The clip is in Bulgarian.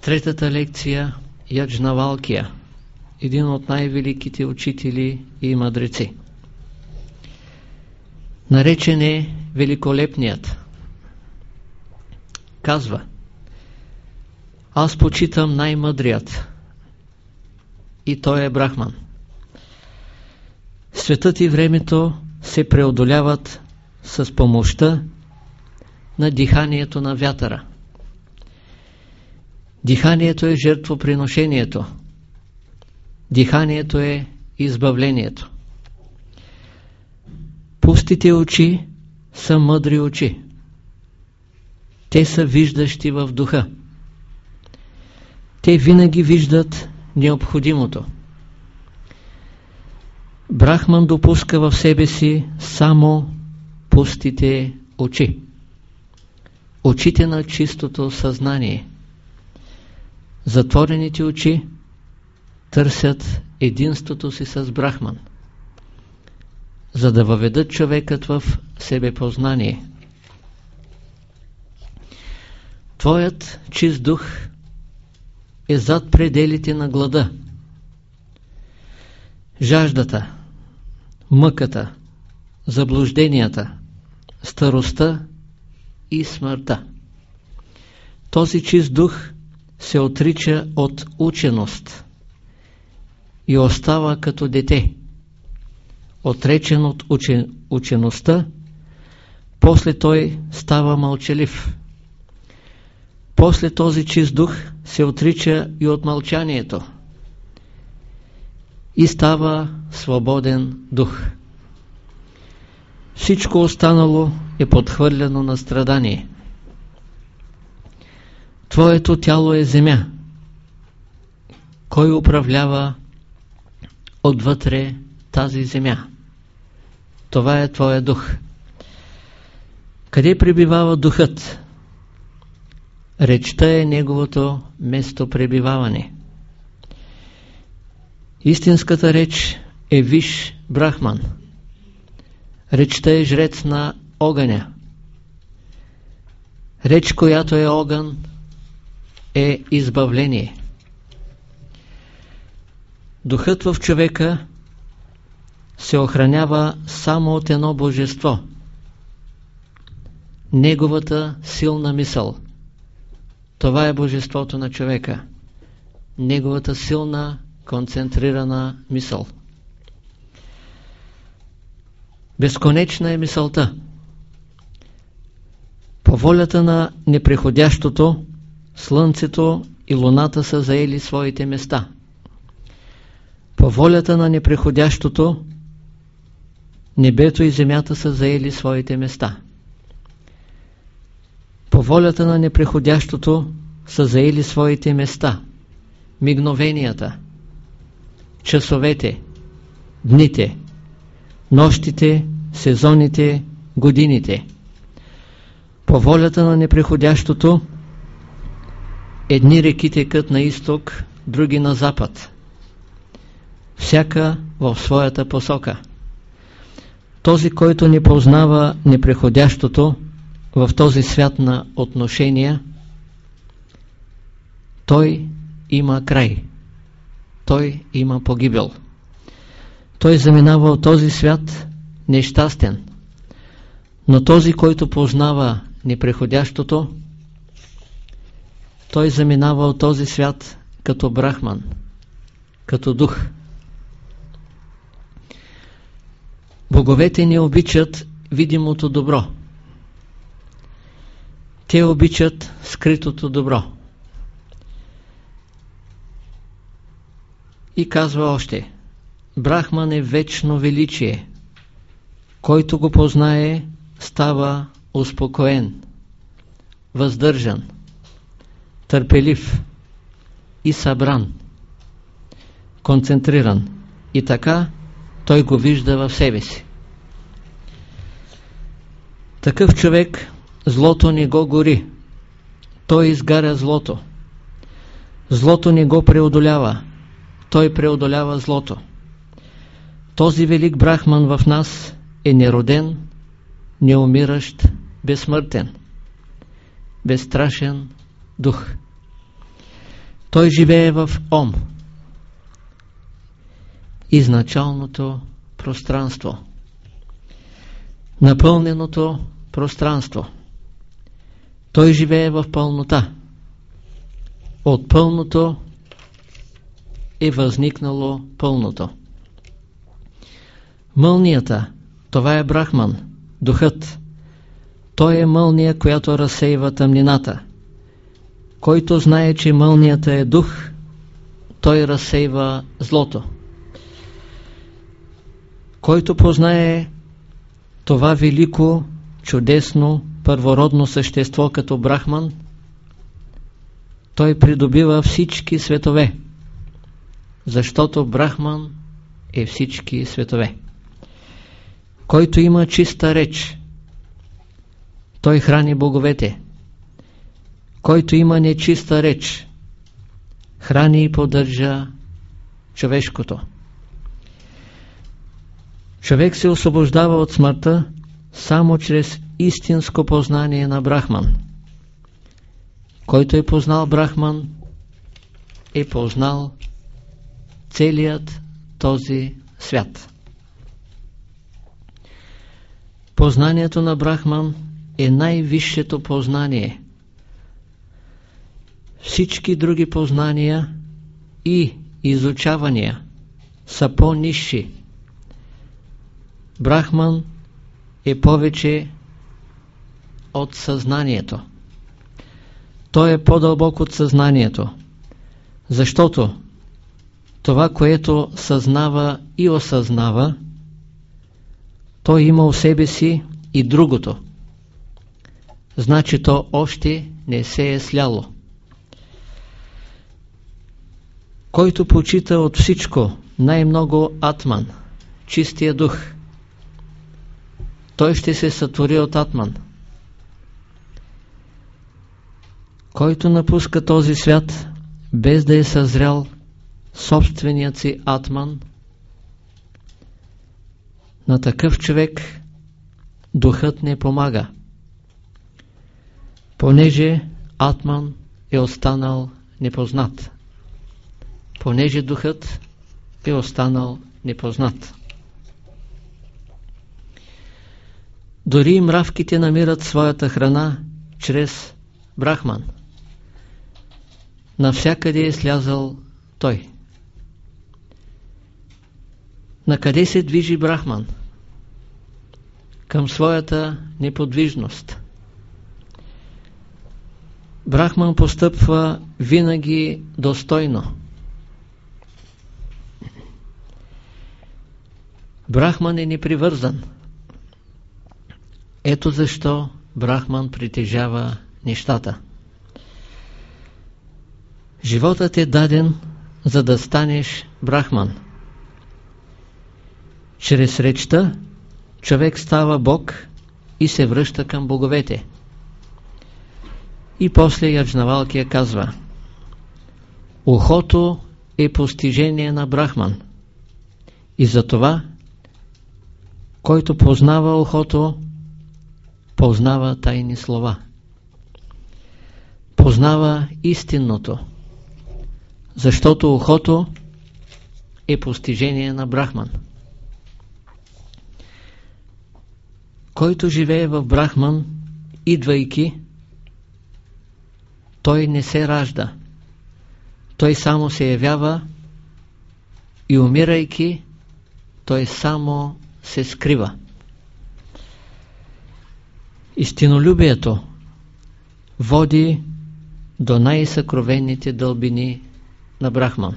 Третата лекция Яджнавалкия, един от най-великите учители и мъдреци. Наречен е Великолепният. Казва Аз почитам най-мъдрият и той е Брахман. Светът и времето се преодоляват с помощта на диханието на вятъра. Диханието е жертвоприношението. Диханието е избавлението. Пустите очи са мъдри очи. Те са виждащи в духа. Те винаги виждат необходимото. Брахман допуска в себе си само пустите очи. Очите на чистото съзнание. Затворените очи търсят единството си с Брахман, за да въведат човекът в себепознание. Твоят чист дух е зад пределите на глада. Жаждата, мъката, заблужденията, старостта и смъртта. Този чист дух се отрича от ученост и остава като дете, отречен от учен, учеността, после той става мълчалив. После този чист дух се отрича и от мълчанието и става свободен дух. Всичко останало е подхвърляно на страдание. Твоето тяло е земя. Кой управлява отвътре тази земя? Това е твоя дух. Къде пребивава духът? Речта е неговото место пребиваване. Истинската реч е виш брахман. Речта е жрец на огъня. Реч, която е огън, е избавление. Духът в човека се охранява само от едно божество. Неговата силна мисъл. Това е божеството на човека. Неговата силна, концентрирана мисъл. Безконечна е мисълта. По волята на непреходящото, Слънцето и Луната са заели своите места. По волята на непреходящото, небето и земята са заели своите места. По волята на непреходящото са заели своите места. Мигновенията, часовете, дните, нощите, сезоните, годините. По волята на непреходящото Едни реки текат на изток, други на запад. Всяка в своята посока. Този, който не познава непреходящото в този свят на отношения, той има край. Той има погибел. Той заминава от този свят нещастен. Но този, който познава непреходящото, той заминава от този свят като брахман, като дух. Боговете не обичат видимото добро. Те обичат скритото добро. И казва още, Брахман е вечно величие. Който го познае, става успокоен, въздържан търпелив и събран, концентриран. И така той го вижда в себе си. Такъв човек злото не го гори. Той изгаря злото. Злото не го преодолява. Той преодолява злото. Този велик брахман в нас е нероден, неумиращ, безсмъртен, безстрашен дух. Той живее в Ом, изначалното пространство, напълненото пространство. Той живее в пълнота. От пълното е възникнало пълното. Мълнията, това е Брахман, духът. Той е мълния, която разсейва тъмнината. Който знае, че мълнията е дух, той разсейва злото. Който познае това велико, чудесно, първородно същество като Брахман, той придобива всички светове, защото Брахман е всички светове. Който има чиста реч, той храни боговете. Който има нечиста реч, храни и поддържа човешкото. Човек се освобождава от смъртта само чрез истинско познание на Брахман. Който е познал Брахман, е познал целият този свят. Познанието на Брахман е най-висшето познание. Всички други познания и изучавания са по-низши. Брахман е повече от съзнанието. Той е по-дълбок от съзнанието, защото това, което съзнава и осъзнава, той има у себе си и другото. Значи то още не се е сляло. Който почита от всичко най-много Атман, чистия дух, той ще се сътвори от Атман. Който напуска този свят, без да е съзрял собственият си Атман, на такъв човек духът не помага, понеже Атман е останал непознат, понеже духът е останал непознат. Дори и мравките намират своята храна чрез Брахман. Навсякъде е слязал той. На къде се движи Брахман? Към своята неподвижност. Брахман постъпва винаги достойно. Брахман е непривързан. Ето защо Брахман притежава нещата. Животът е даден, за да станеш Брахман. Чрез речта човек става Бог и се връща към боговете. И после Яджнавалкия казва Ухото е постижение на Брахман. И затова, който познава ухото, познава тайни слова. Познава истинното, защото ухото е постижение на Брахман. Който живее в Брахман, идвайки, той не се ражда. Той само се явява и умирайки, той само се скрива. Истинолюбието води до най-съкровените дълбини на Брахман.